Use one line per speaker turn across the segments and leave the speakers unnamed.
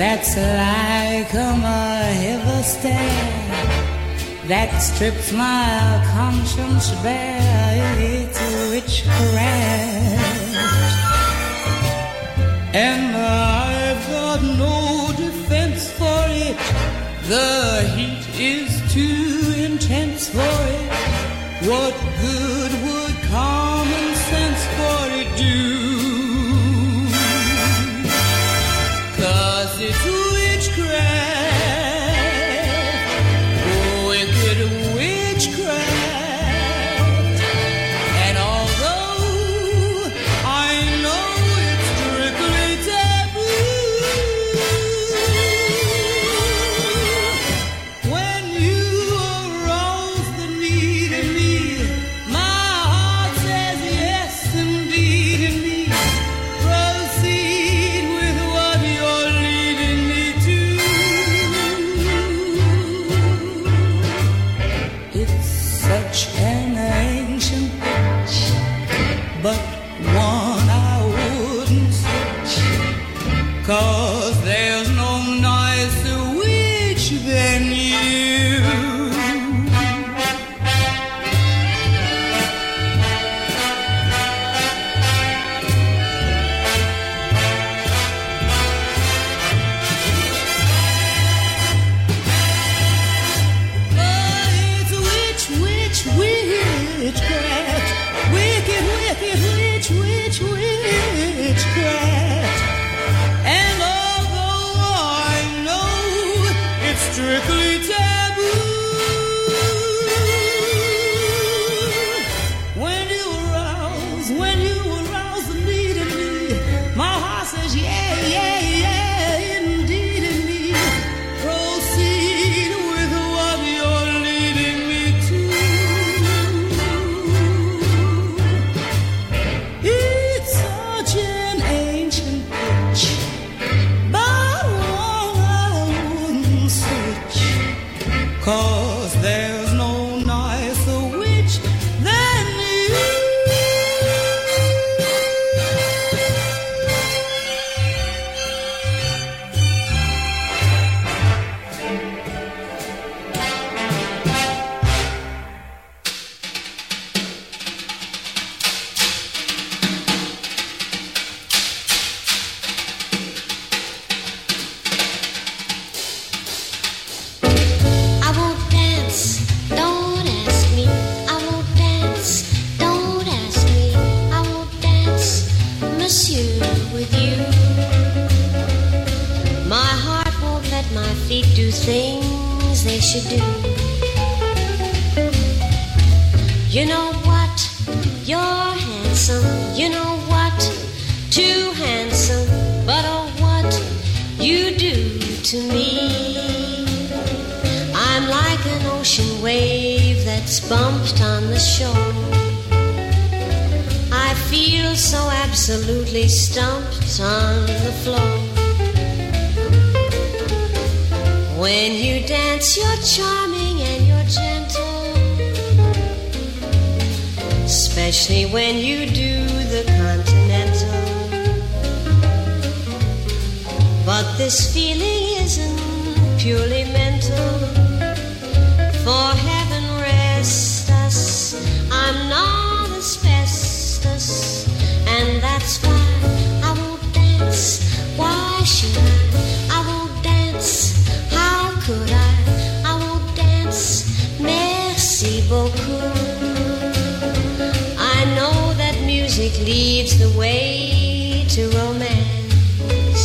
that's like a heavy stare that strips my conscience bare. It's witchcraft, and I've got no defense for it. The heat is too intense for it. What good says, yeah. you do. You know what? You're
handsome. You know what? Too handsome. But oh, what you do to me. I'm like an ocean wave that's bumped on the shore. I feel so absolutely stumped on the floor.
When you dance, you're charming and you're gentle, especially when you do the continental. But this feeling isn't purely mental, for music leads the way to romance.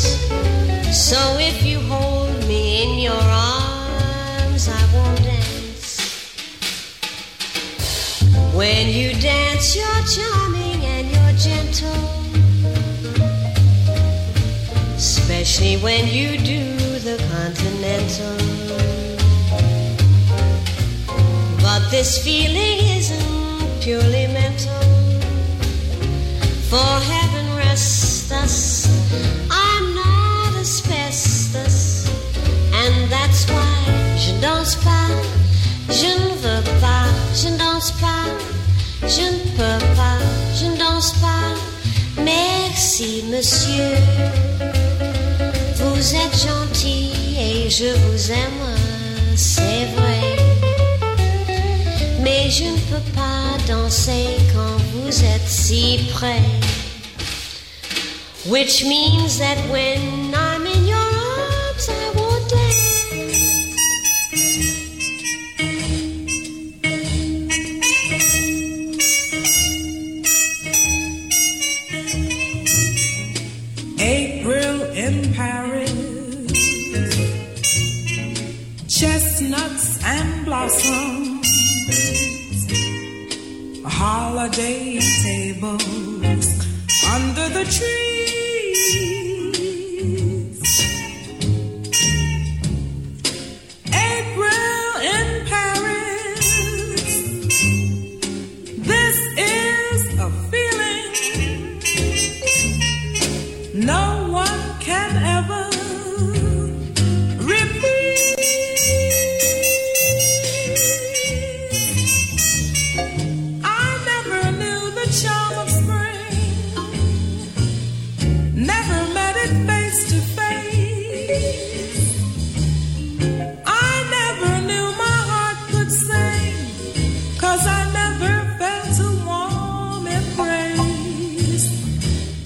So if you hold me in your arms, I won't dance. When you dance, you're charming and you're gentle. Especially when you do the continental. But this feeling isn't purely mental. for heaven rest us. I'm not asbestos, and that's why je ne danse pas, je ne veux pas, je ne danse pas, je ne peux pas, je ne danse pas. Merci, monsieur, vous êtes gentil et je vous aime, c'est vrai. Mais je ne peux pas danser quand vous êtes si près. Which means
that when I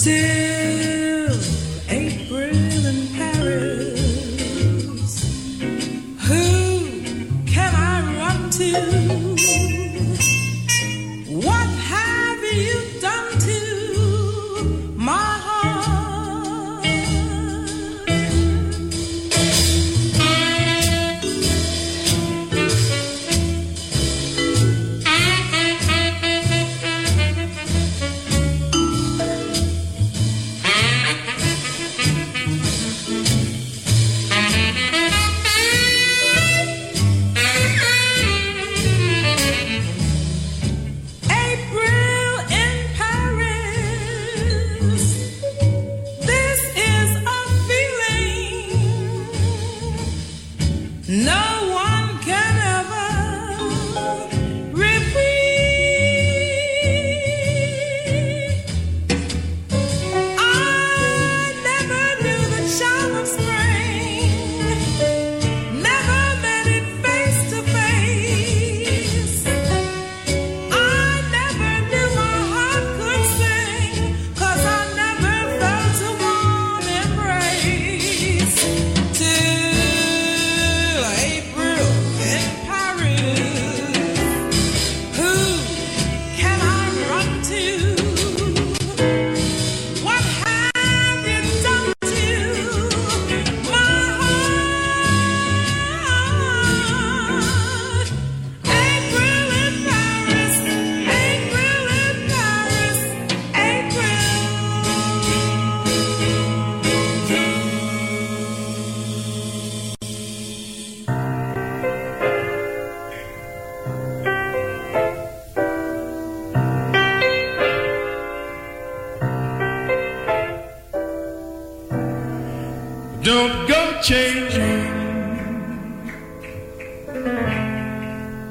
see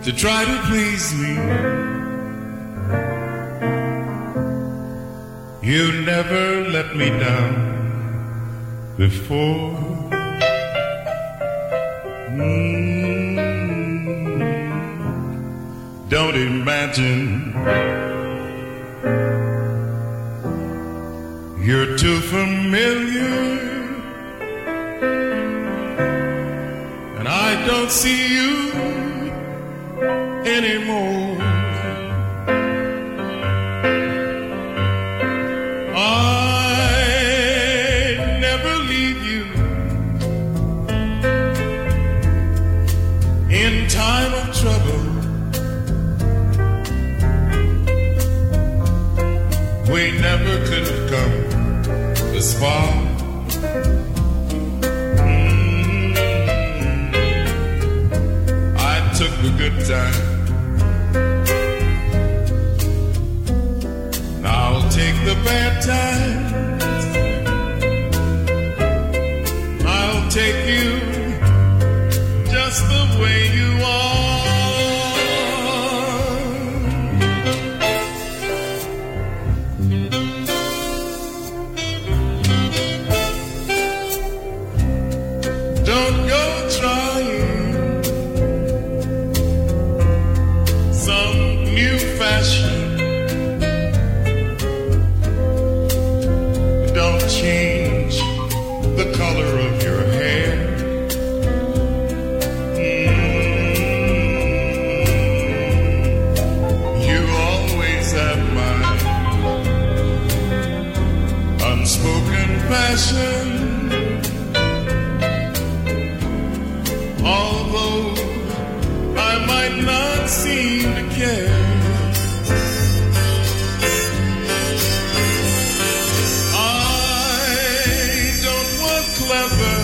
to try to please me. You never let me down before. Mm, don't imagine you're too familiar, and I don't see you anymore. the bad times.
Want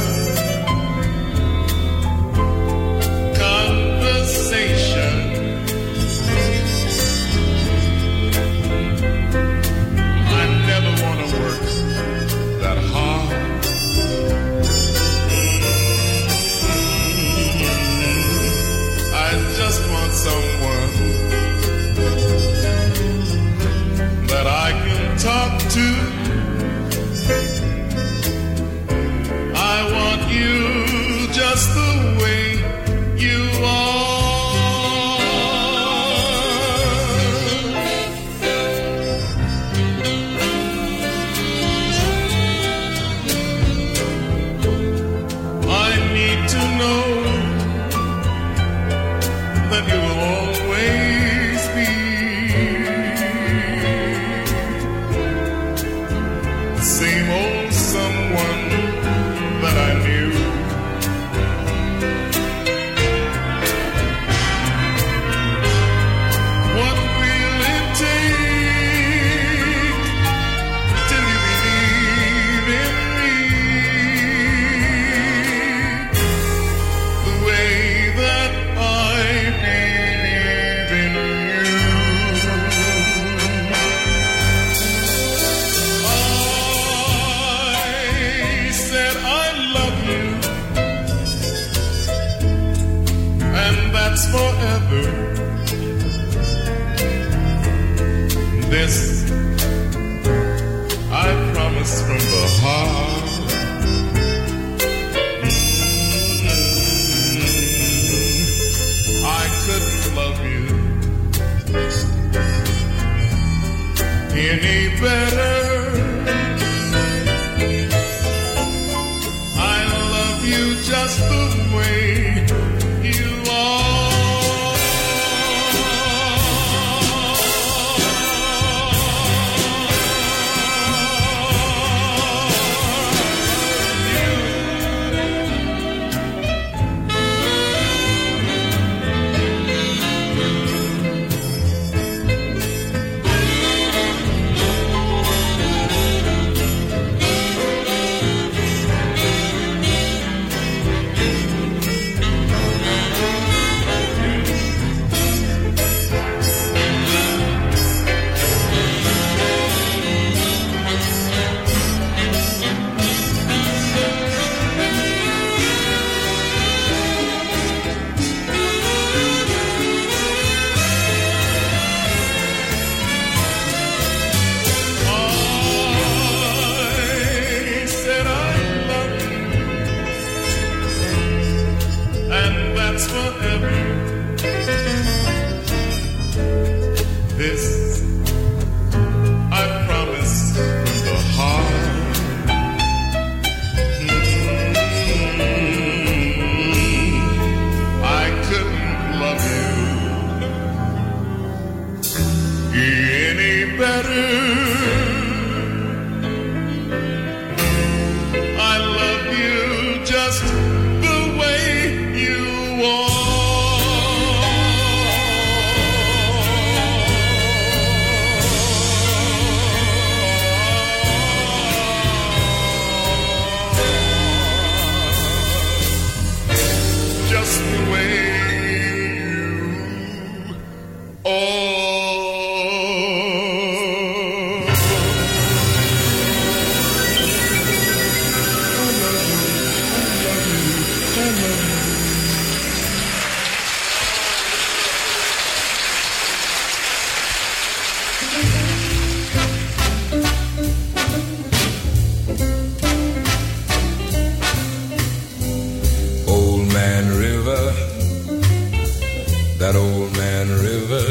old
man river,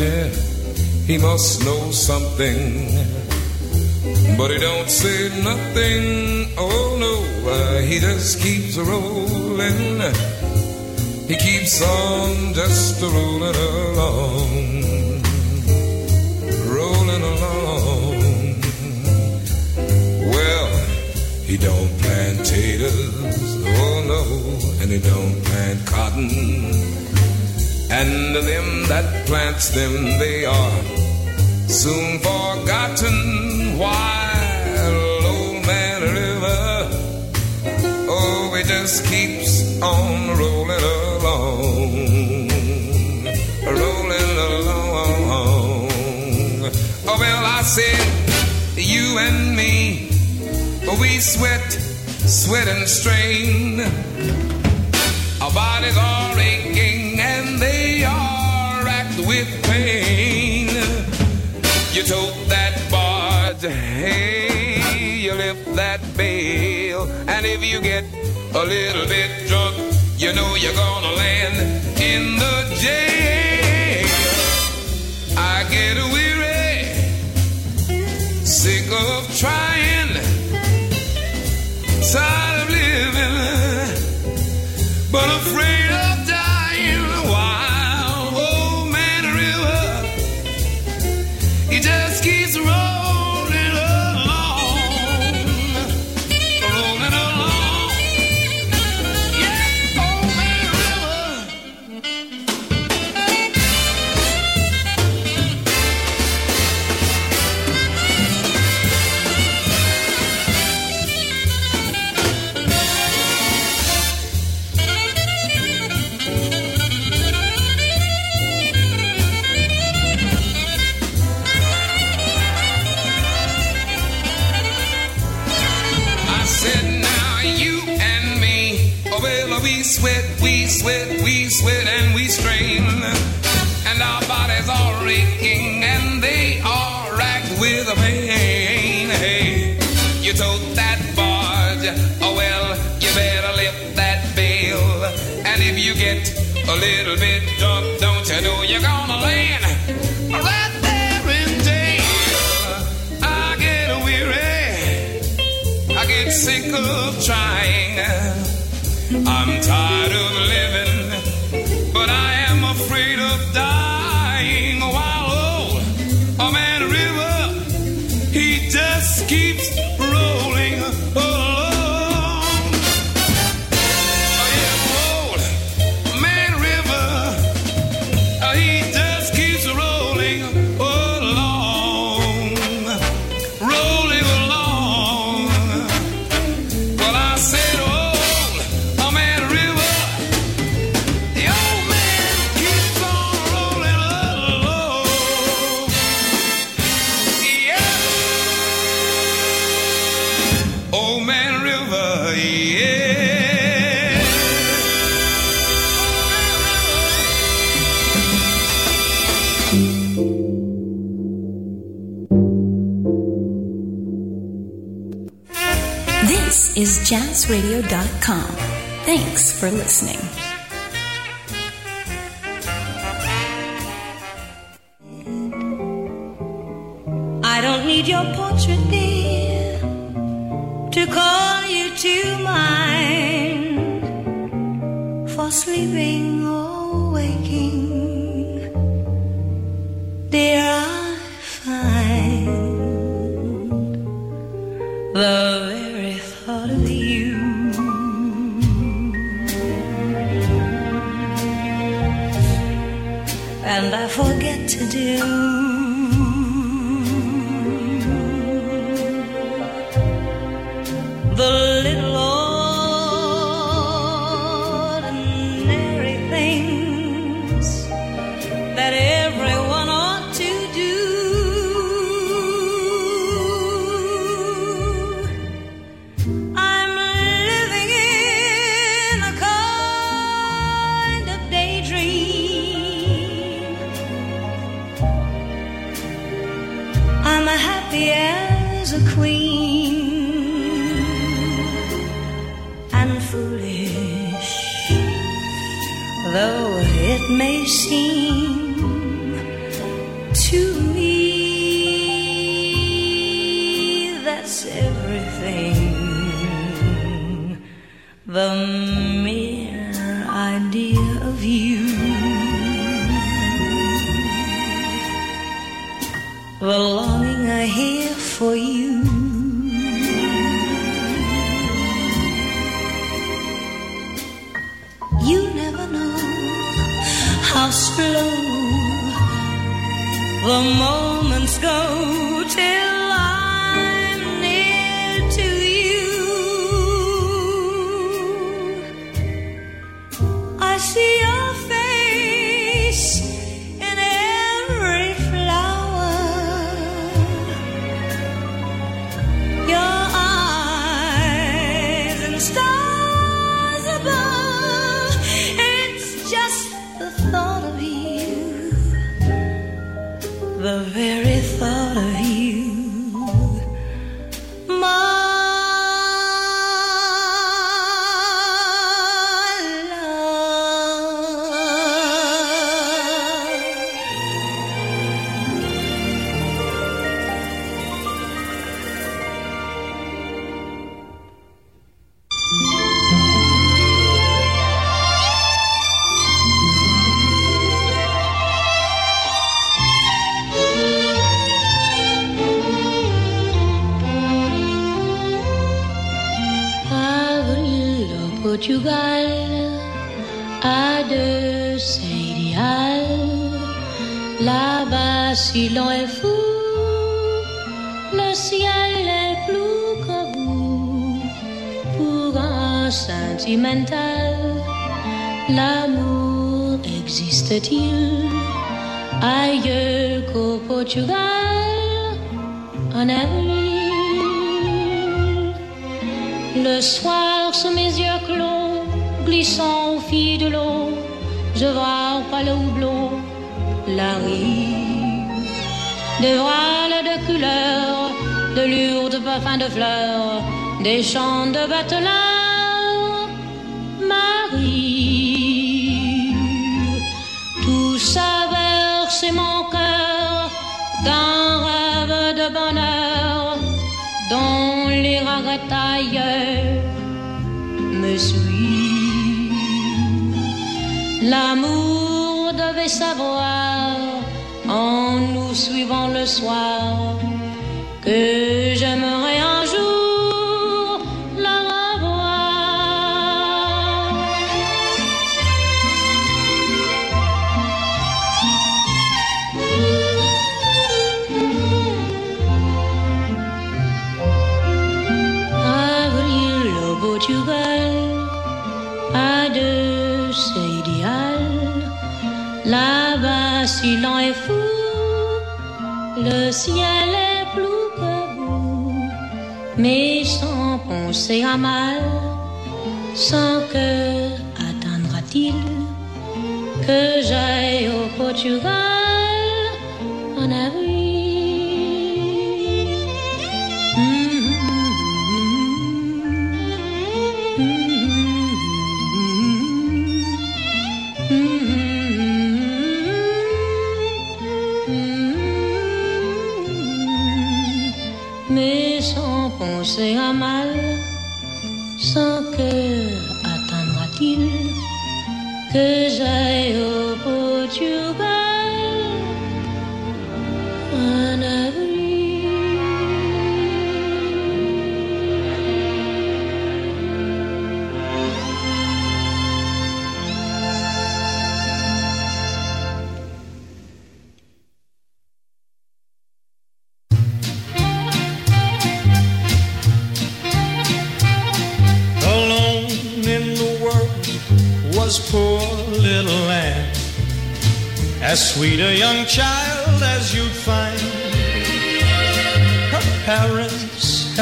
yeah, he must know something, but he don't say nothing. Oh no, uh, he just keeps rolling. He keeps on just rolling along, rolling along. Well, he don't plant taters, oh no, and he don't plant cotton. And them that plants them, they are soon forgotten. While old man river, oh, it just keeps on rolling along, rolling along. Oh well, I said you and me, we sweat, sweat and strain. Our bodies are aching with pain. You tote that barge, hey, you lift that bale, and if you get a little bit drunk, you know you're gonna land in the jail. I get weary, oh well, we sweat, we sweat, we sweat and we strain. And our bodies are aching and they are racked with a pain. Hey, you tote that barge, oh well, you better lift that bale. And if you get a little bit drunk, don't you know you're gonna land right there in jail. I get weary. I get sick of trying. I'm
jazzradio.com. Thanks for listening.
I don't need your portrait, dear, to call you to mind
never know how slow the moments go till Portugal a de ses idéales. Là-bas, si l'on est fou, le ciel est plus que vous. Pour un sentimental, l'amour existe-t-il? Ailleurs qu'au Portugal? En avril. Le soir, sous mes yeux clos, glissant au fil de l'eau, je vois par le houblon la rive. Des voiles de couleurs, de lourdes parfums de fleurs, des chants de bateleurs. Marie, tout ça verse mon cœur d'un rêve de bonheur dont me suivent. L'amour devait savoir en nous suivant le soir que j'aimerais un ciel est plus que vous. Mais sans penser à mal, sans que attendra-t-il que j'aille au Portugal? À mal, sans que attendra-t-il que j'aille au Portugal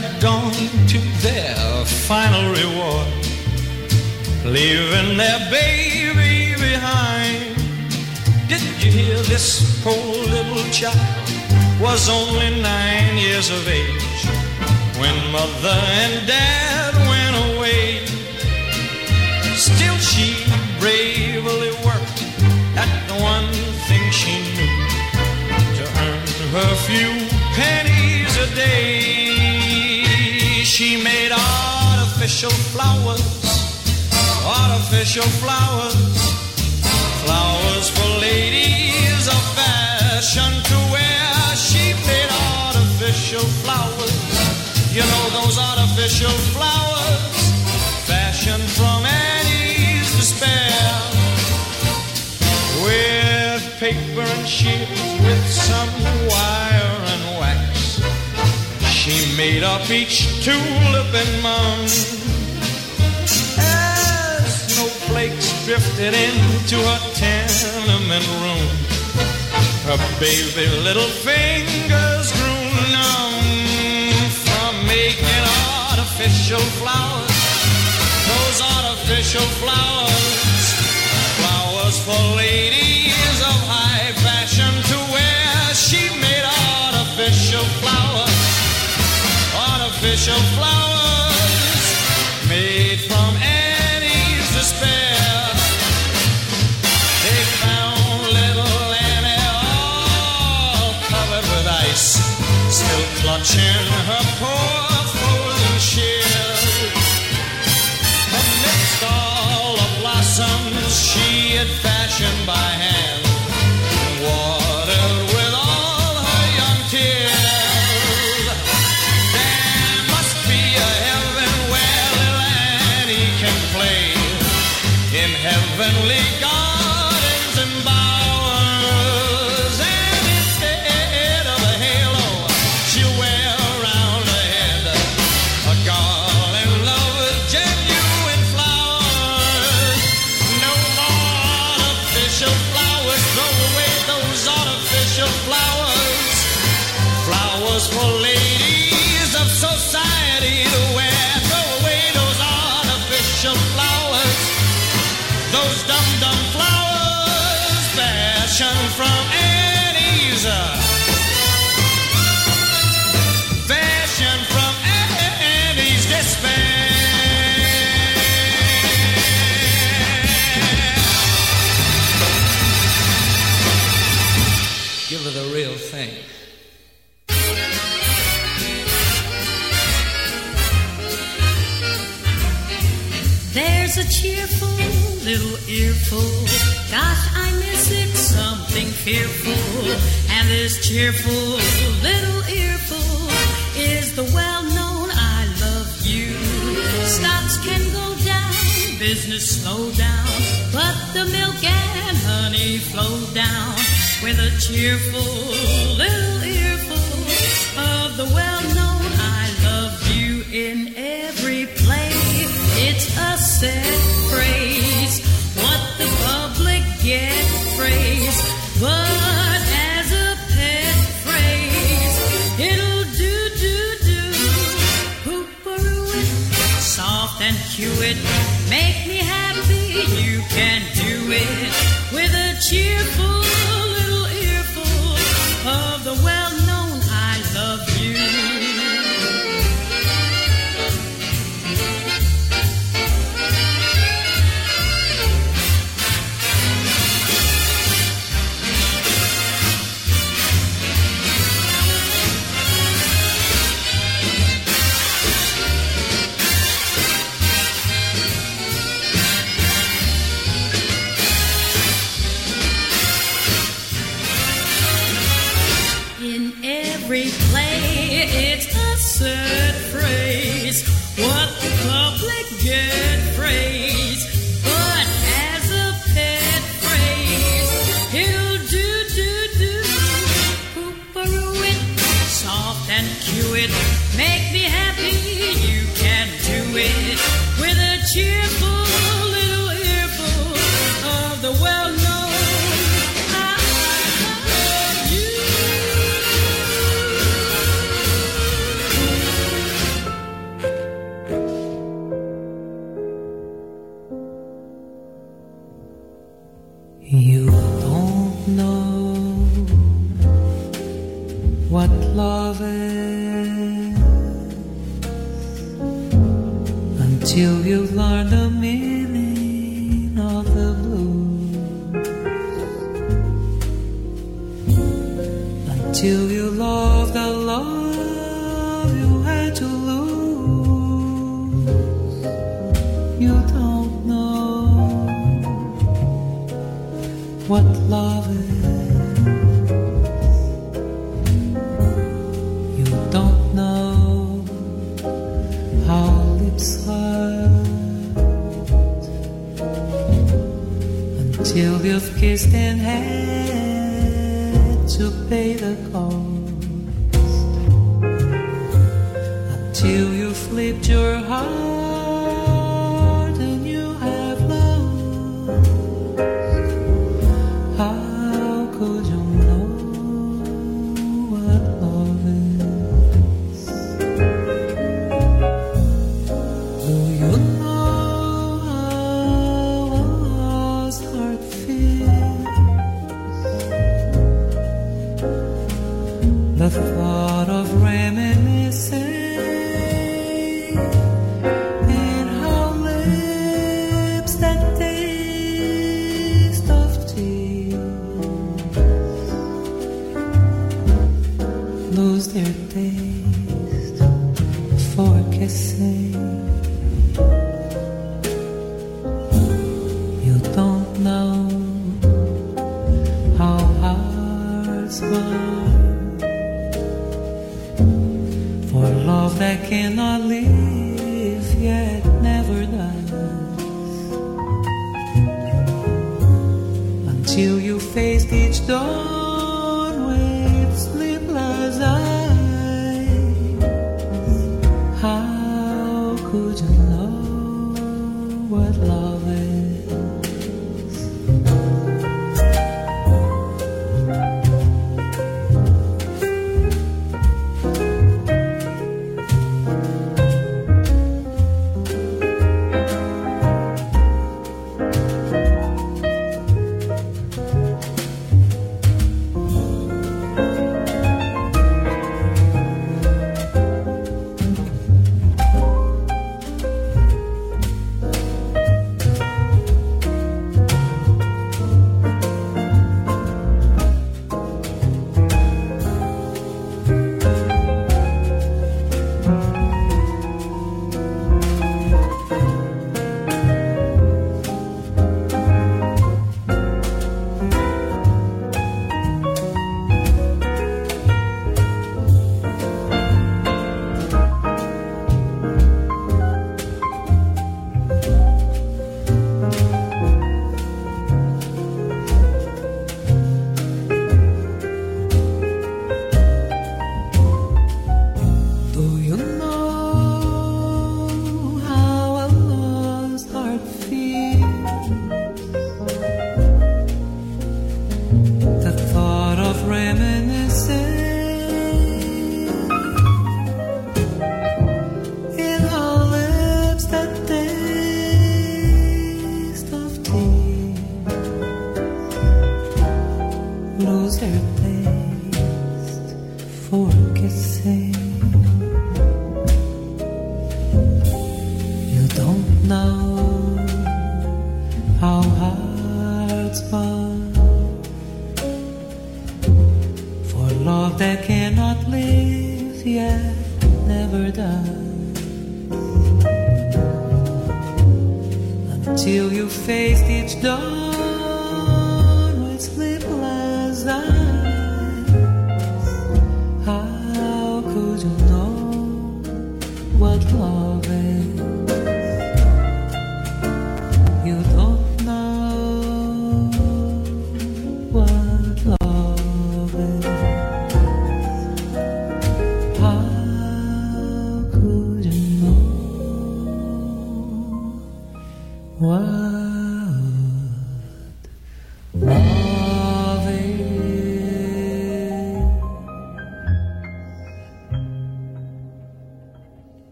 had gone to their final reward, leaving their baby behind. Did you hear this poor little child? Was only nine years of age. When mother and dad artificial flowers, flowers for ladies of fashion to wear. She made artificial flowers, you know those artificial flowers, fashioned from Annie's despair. With paper and shears, with some wire and wax, she made up each tulip and mound snowflakes drifted into her tenement room. Her baby little fingers grew numb from making artificial flowers. Those artificial flowers, flowers for ladies of high fashion to wear. She made artificial flowers, artificial flowers Flowers
earful. Gosh, I miss it, something fearful. And this cheerful little earful is the well known I love you. Stocks can go down, business slow down, but the milk and honey flow down with a cheerful little earful of the well
kissed in had